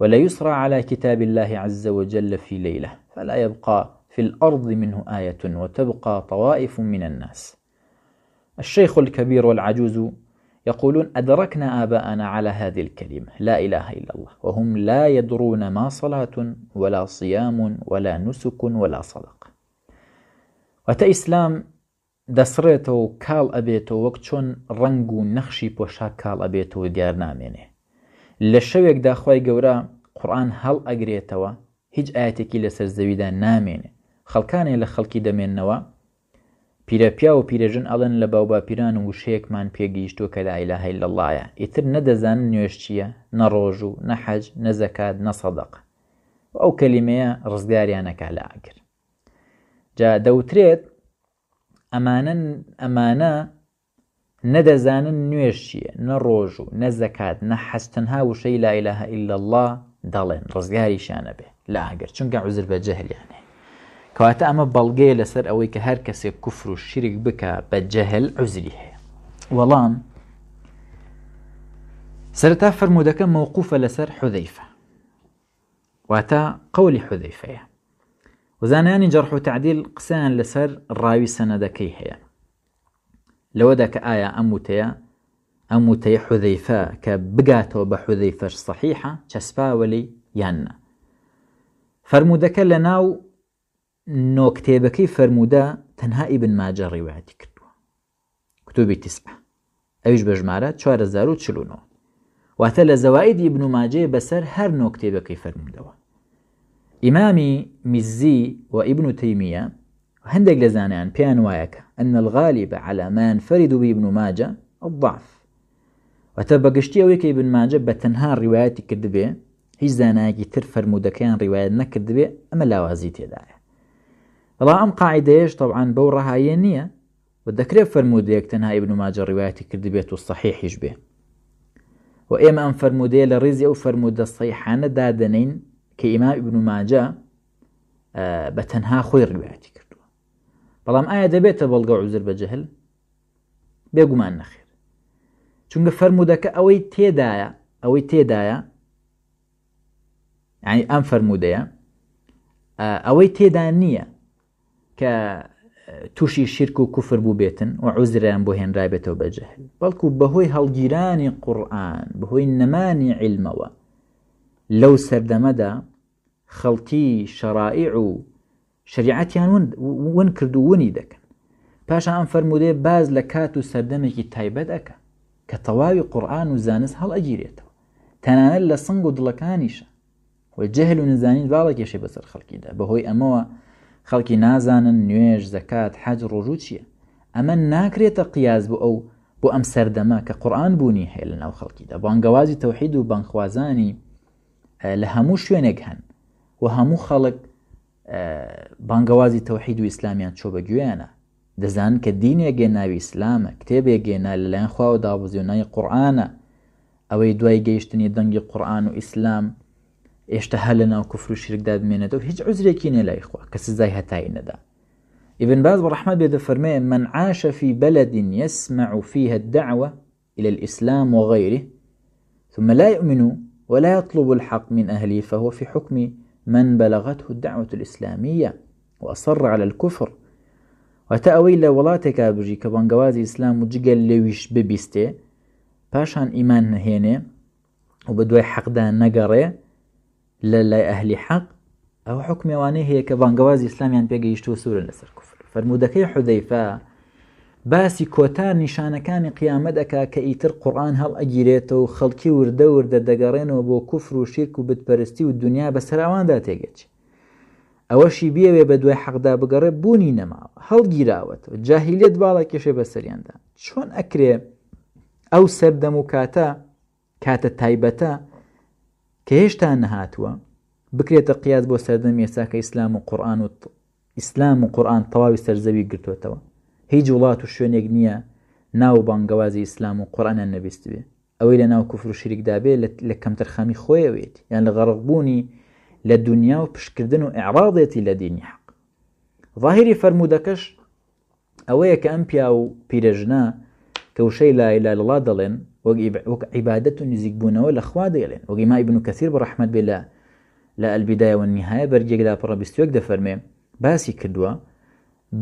ولا يسرى على كتاب الله عز وجل في ليلة فلا يبقى في الأرض منه آية وتبقى طوائف من الناس الشيخ الكبير والعجوز يقولون أدركنا آباءنا على هذه الكلمة لا إله إلا الله وهم لا يدرون ما صلاة ولا صيام ولا نسك ولا صدقة وتە ئیسلام دەسڕێتەوە و کاڵ ئەبێتەوە وەک چۆن ڕەنگ و نەخشی پۆشاک کاڵ ئەبێتەوە و دیار نامێنێ. لە شەوێکدا خوای گەورە قورئان هەڵ ئەگرێتەوە هیچ ئایەتێکی لەسەر زەویدا نامێنێ. خەڵکانێ لە خەڵکی دەمێننەوە پیرە پیاو و پیرە ژن ئەڵێن لە باو باپیران ووشەیەکمان پێ گەیشتووە کە لا ئیلاهە ئیلا اللە یە ئیتر نە دەزانن نوێژ چییە نە ڕۆژوو نە حەج نە زەکات نە سەدەقە و ئەو کەلیمەیە ڕزگاریان ئەکا لە ئاگر. جا دەوترێت ئەمانە ئەمانە نەدەزانن نوێش چییە نە ڕۆژ و نە زەکات نە حەستەنها وشەی لایلاه ئللا الله دەڵێن ڕزگاریشانە بێ لە ئاگەر چونکە عزر بە جەهلیانێ کەواتە ئەمە بەڵگەیە لەسەر ئەوەی کە هەر کەسێک کوفر و شیرک بکە بە جەهل عزری هەیە وەڵام سەرتا فەرمودەکە مووقوفە لەسەر حودەیفە واتە قەولی حودەیفەیە وزانانی جەرح و تعدیل قسەیان لەسەر ڕاوی سەنەدەکەی هەیە لەوەدا کە ئایا ئەم وتەیە ئەم وتەی حودەیفە کە بگاتەوە بە حودەیفەش صحیحە چەسپاوەلی یاننا فەرمودەکە لە ناو نۆ کتێبەکەی فەرموودە تەنها ئیبن ماجە ڕیوایەتی کردووە کتوبی تسعە ئەویش بە ژمارە 449 واتە لە زەوائید ئیبن و ماجەیە بەسەر هەر نۆ کتێبەکەی فەرموودەوە ئیمامی میزی و ئیبن و تەیمیە هەندێک لە زانیان پێیان وایەکە ئەن الغالیبە عەلامان فەرید و بیبن و ماجە الضعف واتە بەگشتی ئەوەی کە ئیبن ماجە بە تەنها ڕیوایەتی کردبێ هیچ زانایەکی تر فەرموودەکەیان ڕیوایەت نەکردبێ ئەمە لاوازی تێدایە بەڵام ئەم قاعدەیەش تەوان بەو ڕەهایە نییە و دەکرێت فەرموودەیەک تەنها ئیبن ماجە ڕیوایەتی کردبێت و صحیحیش بێ و ئێمە ئەم فەرموودەیە لە ڕێزی ئەو فەرموودە سەیحانە دادەنین کە ئیما ئیبن ماجە بە تەنها خۆی ڕیوایەتی کردووە بەڵام ئایا دەبێتە بەڵگە عزر بە جەهل بێگومان نەخێر چونگە فەرمودەکە ئەوەی تێدایە ئەوەی تێدایە ینی ئەم فەرمودەیە ئەوەی تێدا نییە کە تووشی شیرک و کوفر بوو بێتن و عوزریان بۆ هێنرابێتەوە بەجهل بەڵکو بەهۆی هەڵگیرانی قورآن بەهۆی نەمانی علمەوە لەو سەردەمەدا خەڵکی شەڕائع و شەریعەتیان ون ون کرد و ونی دەکەن پاشان ئەم فەرموودەیە باز لە کات و سەردەمێکی تایبەت ئەکا کە تەواوی قورئان و زانست هەڵئەگیرێتەوە تەنانەت لە سنگ و دڵەکانیشە و جەهل و نزانین باڵە کێشەی بەسەر خەڵکیدا بەهۆی ئەمەوە خەڵکی نازانن نوێژ زەکات حەج ڕۆژوو چییە ئەمە ناکرێتە قیاز بۆ ئەو بۆ ئەم سەردەمە کە قورآن بوونی هەیە لە ناو خەڵکیدا بانگەوازی تەوحید و بانخوازانی لە هەموو شوێنێک هەن و هەموو خەڵک بانگەوازی تەوحید و ئیسلامیان چۆ بە گوێیانە دەزان کە دینێگە ناوی ئیسلامە کتێبێگەێنا لەلایەن خواوە دابزیۆنای قورآانە ئەوەی دوای گەیشتنی دەنگی قورآان و ئیسلام ئێشتا هەر لە ناو کفر و شرکدا بمێنێتەوە هیچ عزرێکی نێ لای خوا کە سزای هەتایی نەدا ابن باز بە ڕحمە بێ دەفەرمێ من عاشە فی بەلدین یسمع فیه الدعوە إلى الإسلام وغيره ثم لا يؤمن ولا يطلب الحق من أهله فهو في حكم من بلغته الدعوة الإسلامية وأصر على الكفر وتأوي لولاتك بجي كبانقوازي إسلام وجقل لويش ببيستي پاشان ئیمان نهێنێ و بە دوای حەقدا نەگەڕێ لە لای ئەهلی حەق ئەو حکمێوانەی هەیە کە بانگەوازی ئسلامیان پێگەیشت و سوورن لەسەر کوفر فرموودەکەی حودەیفە باسی کۆتا نیشانەکانی قیامەت ئەکا کە ئیتر قورآن هەڵ ئەگیرێتەوە و خەڵکی وردە وردە دەگەڕێنەوە بۆ کوفر و شیرک و بتپەرستی و دنیا بە سەراواندا تێگەچ ئەوەشی بێوێ بە دوای حەقدا بگەڕێ بوونی نەماوە هەڵگیراوەتەوە جاهیلێت باڵە کێشێ بە سەریاندا چۆن ئەکرێ ئەو سەردەم و کاتە، کاتە تایبەتە کە هێشتا نەهاتووە، بکرێتە قیاس بۆ سەردەمی ئێستا کە ئیسلام و قورئان و ئیسلام و قورئان تەواوی سەر زەوی گرتووەتەوە، هیچ وڵات و شوێنێک نییە ناو و بانگەوازی ئیسلام و قورئانیان نەبیستبێ، ئەوەی لە ناو کوفر و شیرکدا بێ لە کەمتەرخەمی خۆیەوەیەتی، یان لە غەرقبوونی لە دونیا و پشتکردن و ئیعراضێتی لە دینی حەق. ظاهری فەرموودەکەش ئەوەیە کە ئەم پیاو و پیرەژنە کە وشەی لا الە الا اللە دەڵێن وەک ئیب وەک عیبادەت و نزیک بوونەوە لە خوا دەیڵێن وەک ئیما ئیبن کەسیر بە ڕەحمەت بێ لە لە البدایە والنهایە بەرگێک لاپەڕە بیست و یەک دەفەرمێ باسی کردووە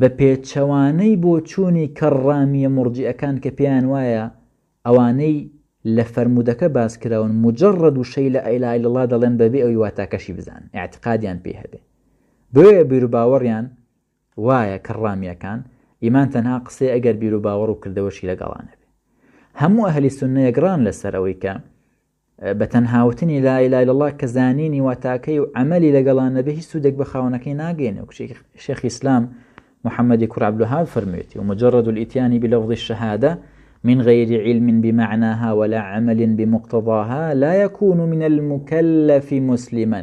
بە پێچەوانەی بۆچوونی کەڕامییە موڕجیئەکان کە پێیان وایە ئەوانەی لە فەرموودەکە باس کراون مجرد و شەی لە ئەیلا لەڵا دەڵێن بەبێ ئەوی واتاکەشی بزان اعتقادیان پێ هەبێ بۆیە بیرروباوەڕیان وایە کەڕامیەکان ئیمان تەنها قسەیە ئەگەر بیرو باوەڕ و کردەوەشی لەگەڵا نەبێ هەموو ئەهلی سوننە یەکڕان لەسەر ئەوەی کە بە تەنها وتنی لا اله الا الله کە زانینی واتاکەی و عملی لەگەڵا نەبێ هیچ سوودێک بە خاوەنەکەی ناگەینێ و کچێکی شێخی ئیسلام محمدی کوڕ عبدالوهاب فەرموویەتی و مجرد الاتیانی بلفظ الشهادە من غير علم بمعناها ولا عمل بمقتضاها لا يكون من المكلف مسلما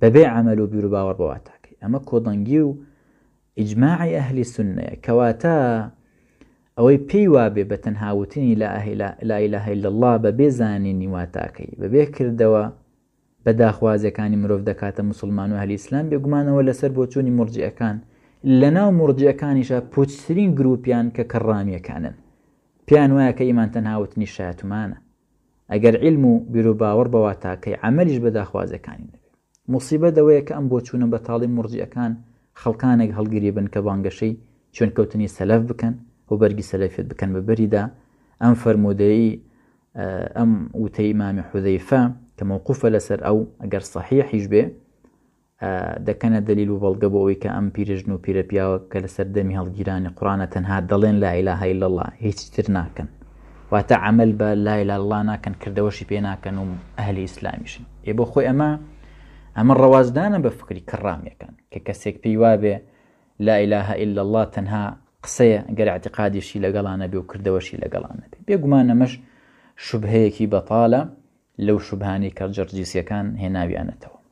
بەبێ عەمەل و بیروباوەڕ بە واتاکەی، ئەمە کۆدەنگی و ئیجماعی ئەهلی سوننەیە، کەواتە ئەوەی پێی وابێ بە تەنها وتنی لا ئیلاهە ئیلا اللە بەبێ زانینی واتاکەی، بەبێ کردەوە بە داخوازیەکانی مرۆڤ دەکاتە موسڵمان و ئەهلی ئیسلام، بێگومانەوە لەسەر بۆچوونی موڕجیەکان، لەناو موڕجیەکانیشا پوچترین گروپیان کە کەڕامیەکانن، پێیان وایە کە ئیمان تەنها وتنی شایەتومانە. ئەگەر عیلم و بیروباوەڕ بە واتاکەی عەمەلیش بە داخوازیەکانی نەبێ. موسیبەت ئەوەیە کە ئەم بۆچوونە بەتاڵی موڕجیئەکان خەڵکانێک هەڵگری بن کە بانگەشەی چۆنکەوتنی سەلەف بکەن و بەرگی سەلەفیەت بکەن بە بەریدا ئەم فەرموودەیی ئەم وتەی مامی حوزەیفە کە مەوقوفە لەسەر ئەو ئەگەر سەحیحیش بێ دەکەنە دەلیل و بەڵگە بۆ ئەوەی کە ئەم پیرەژن و پیرەپیاوە کە لە سەردەمی هەڵگیرانی قوڕانە تەنها دەڵێن لا ئیلاهە ئیلا اللە هیچی تر ناکەن واتە عمل بە لا ئیلاهە ئیلا اللە ناکەن کردەوەشی پێ ناکەن و ئەهلی ئیسلامیشن ئێ بۆ خۆی ئەمە ئەمە ڕەوازدانە بە فکری کڕامەکان کە کەسێک پێی وابێ لا ئیلاهە ئیلا اللە تەنها قسەیە گەر اعتقادیشی لەگەڵانە بێ و کردەوەشی لەگەڵانە بێ بێگومان ئەمەش شوبهەیەکی بەتاڵە لەو شوبهانەی کە جەرجیسیەکان هێناویانەتەوە